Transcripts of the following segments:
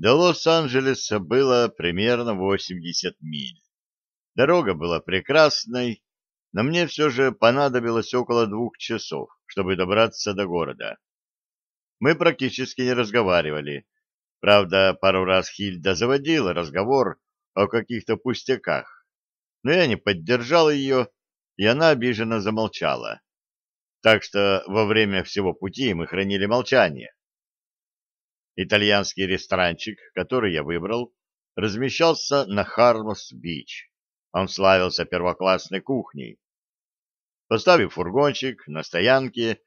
До Лос-Анджелеса было примерно 80 миль. Дорога была прекрасной, но мне все же понадобилось около двух часов, чтобы добраться до города. Мы практически не разговаривали. Правда, пару раз Хильда заводила разговор о каких-то пустяках, но я не поддержал ее, и она обиженно замолчала. Так что во время всего пути мы хранили молчание. Итальянский ресторанчик, который я выбрал, размещался на Хармос-Бич. Он славился первоклассной кухней. Поставив фургончик на стоянке,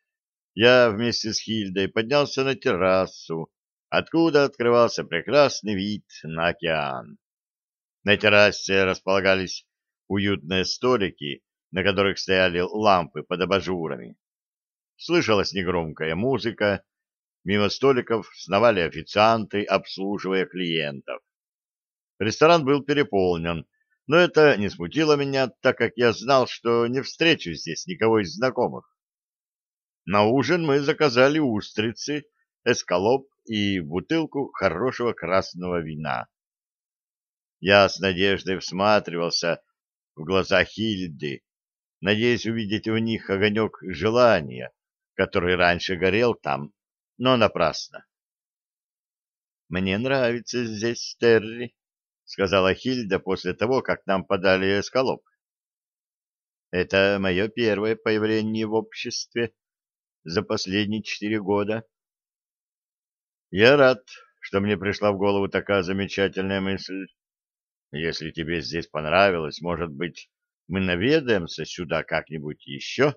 я вместе с Хильдой поднялся на террасу, откуда открывался прекрасный вид на океан. На террасе располагались уютные столики, на которых стояли лампы под абажурами. Слышалась негромкая музыка, Мимо столиков сновали официанты, обслуживая клиентов. Ресторан был переполнен, но это не смутило меня, так как я знал, что не встречу здесь никого из знакомых. На ужин мы заказали устрицы, эскалоп и бутылку хорошего красного вина. Я с надеждой всматривался в глаза Хильды, надеясь увидеть в них огонек желания, который раньше горел там но напрасно. «Мне нравится здесь, Терри», — сказала Хильда после того, как нам подали эскалоп. «Это мое первое появление в обществе за последние четыре года». «Я рад, что мне пришла в голову такая замечательная мысль. Если тебе здесь понравилось, может быть, мы наведаемся сюда как-нибудь еще?»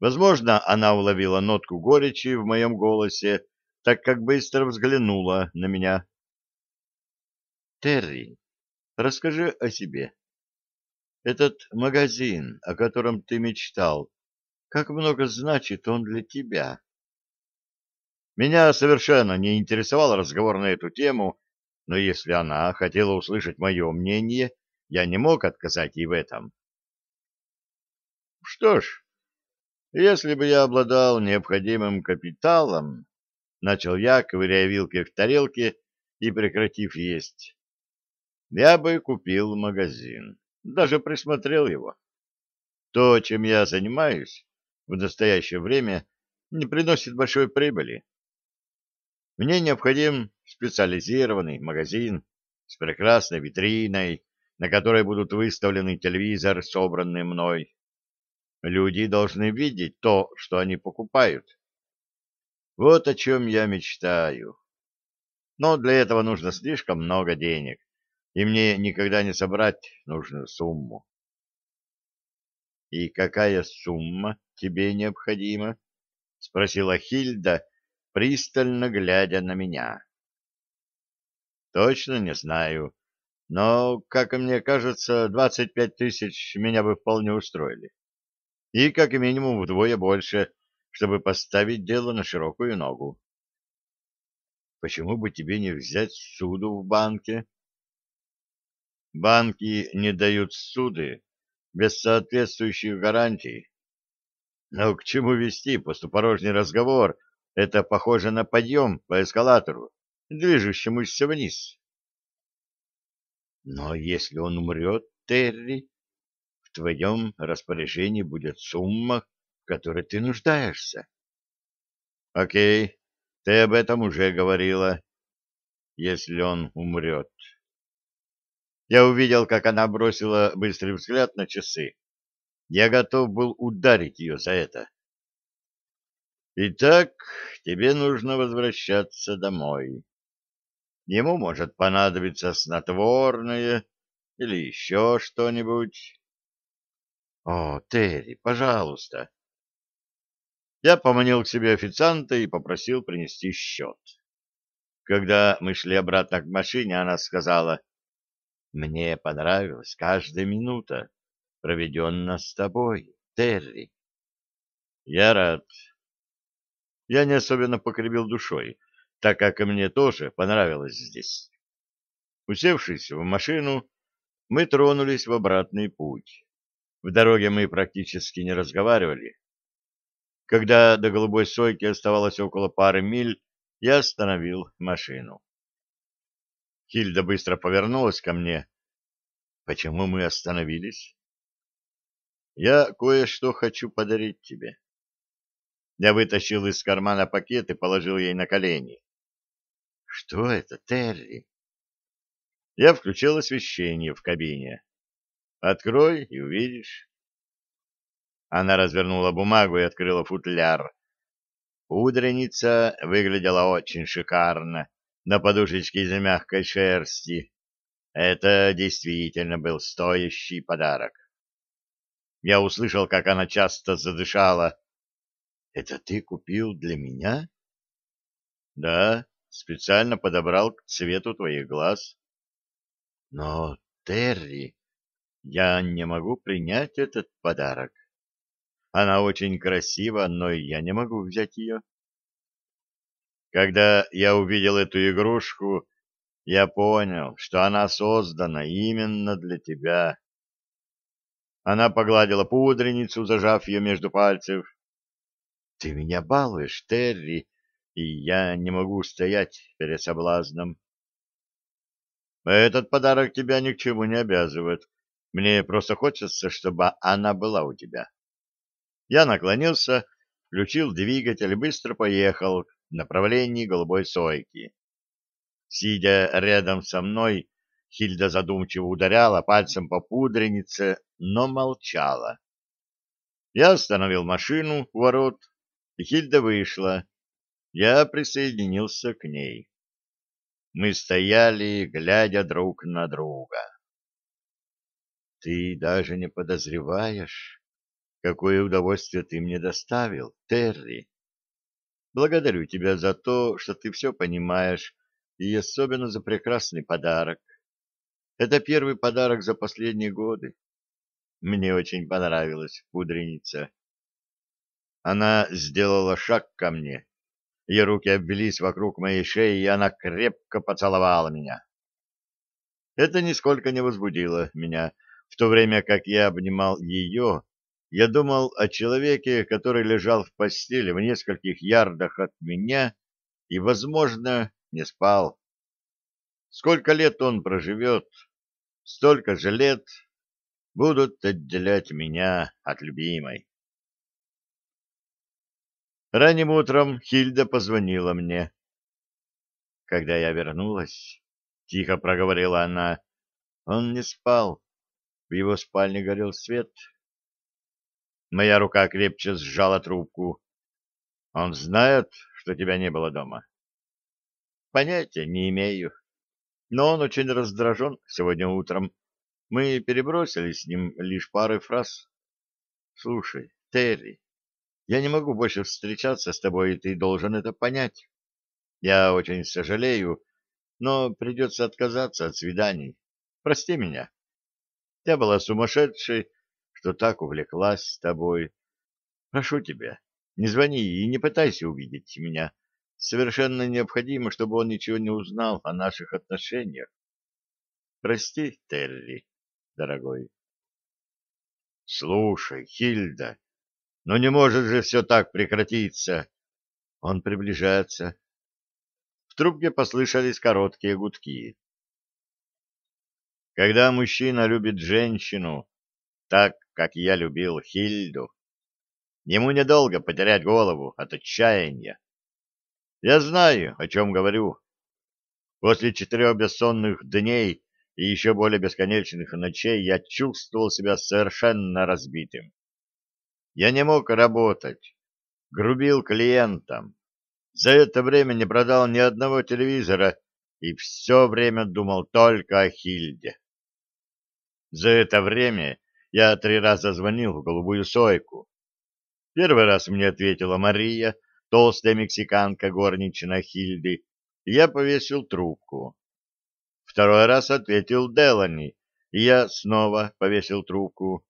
Возможно, она уловила нотку горечи в моем голосе, так как быстро взглянула на меня. «Терри, расскажи о себе. Этот магазин, о котором ты мечтал, как много значит он для тебя?» Меня совершенно не интересовал разговор на эту тему, но если она хотела услышать мое мнение, я не мог отказать ей в этом. «Что ж, если бы я обладал необходимым капиталом, начал я, ковыряя вилкой в тарелке и прекратив есть, я бы купил магазин, даже присмотрел его. То, чем я занимаюсь в настоящее время, не приносит большой прибыли. Мне необходим специализированный магазин с прекрасной витриной, на которой будут выставлены телевизор, собранный мной, Люди должны видеть то, что они покупают. Вот о чем я мечтаю. Но для этого нужно слишком много денег, и мне никогда не собрать нужную сумму. — И какая сумма тебе необходима? — спросила Хильда, пристально глядя на меня. — Точно не знаю, но, как мне кажется, двадцать пять тысяч меня бы вполне устроили и как минимум вдвое больше, чтобы поставить дело на широкую ногу. Почему бы тебе не взять суду в банке? Банки не дают суды без соответствующих гарантий. Но к чему вести пустопорожний разговор? Это похоже на подъем по эскалатору, движущемуся вниз. Но если он умрет, Терри, твоем распоряжении будет сумма, которой ты нуждаешься. Окей, ты об этом уже говорила. Если он умрет. Я увидел, как она бросила быстрый взгляд на часы. Я готов был ударить ее за это. Итак, тебе нужно возвращаться домой. Ему может понадобиться снотворное или еще что-нибудь. О, Терри, пожалуйста. Я поманил к себе официанта и попросил принести счет. Когда мы шли обратно к машине, она сказала, «Мне понравилась каждая минута, проведенная с тобой, Терри». Я рад. Я не особенно покривил душой, так как и мне тоже понравилось здесь. Усевшись в машину, мы тронулись в обратный путь. В дороге мы практически не разговаривали. Когда до Голубой Сойки оставалось около пары миль, Я остановил машину. Хильда быстро повернулась ко мне. Почему мы остановились? Я кое-что хочу подарить тебе. Я вытащил из кармана пакет и положил ей на колени. Что это, Терри? Я включил освещение в кабине. Открой и увидишь. Она развернула бумагу и открыла футляр. Пудреница выглядела очень шикарно на подушечке из мягкой шерсти. Это действительно был стоящий подарок. Я услышал, как она часто задышала. «Это ты купил для меня?» «Да, специально подобрал к цвету твоих глаз». «Но, Терри, я не могу принять этот подарок. Она очень красива, но я не могу взять ее». Когда я увидел эту игрушку, я понял, что она создана именно для тебя. Она погладила пудреницу, зажав ее между пальцев. — Ты меня балуешь, Терри, и я не могу стоять перед соблазном. — Этот подарок тебя ни к чему не обязывает. Мне просто хочется, чтобы она была у тебя. Я наклонился, включил двигатель быстро поехал направлении голубой сойки. Сидя рядом со мной, Хильда задумчиво ударяла пальцем по пудренице, но молчала. Я остановил машину у ворот, и Хильда вышла. Я присоединился к ней. Мы стояли, глядя друг на друга. «Ты даже не подозреваешь, какое удовольствие ты мне доставил, Терри!» Благодарю тебя за то, что ты все понимаешь, и особенно за прекрасный подарок. Это первый подарок за последние годы. Мне очень понравилась пудреница. Она сделала шаг ко мне. Ее руки обвелись вокруг моей шеи, и она крепко поцеловала меня. Это нисколько не возбудило меня, в то время как я обнимал ее, я думал о человеке, который лежал в постели в нескольких ярдах от меня и, возможно, не спал. Сколько лет он проживет, столько же лет будут отделять меня от любимой. Ранним утром Хильда позвонила мне. Когда я вернулась, тихо проговорила она, он не спал. В его спальне горел свет. Моя рука крепче сжала трубку. Он знает, что тебя не было дома? Понятия не имею. Но он очень раздражен сегодня утром. Мы перебросились с ним лишь парой фраз. Слушай, Терри, я не могу больше встречаться с тобой, и ты должен это понять. Я очень сожалею, но придется отказаться от свиданий. Прости меня. Я была сумасшедшей, что так увлеклась с тобой. Прошу тебя, не звони и не пытайся увидеть меня. Совершенно необходимо, чтобы он ничего не узнал о наших отношениях. Прости, Терри, дорогой. Слушай, Хильда, но не может же все так прекратиться. Он приближается. В трубке послышались короткие гудки. Когда мужчина любит женщину, так, как я любил Хильду. Ему недолго потерять голову от отчаяния. Я знаю, о чем говорю. После четырех бессонных дней и еще более бесконечных ночей я чувствовал себя совершенно разбитым. Я не мог работать, грубил клиентам. За это время не продал ни одного телевизора и все время думал только о Хильде. За это время я три раза звонил в голубую сойку. Первый раз мне ответила Мария, толстая мексиканка горничная Хильды, и я повесил трубку. Второй раз ответил Делани, и я снова повесил трубку.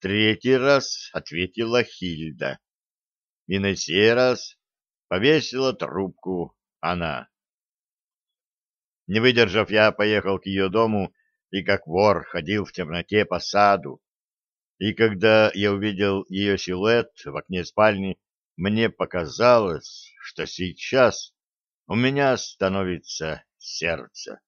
Третий раз ответила Хильда. И на сей раз повесила трубку она. Не выдержав, я поехал к ее дому и как вор ходил в темноте по саду. И когда я увидел ее силуэт в окне спальни, мне показалось, что сейчас у меня становится сердце.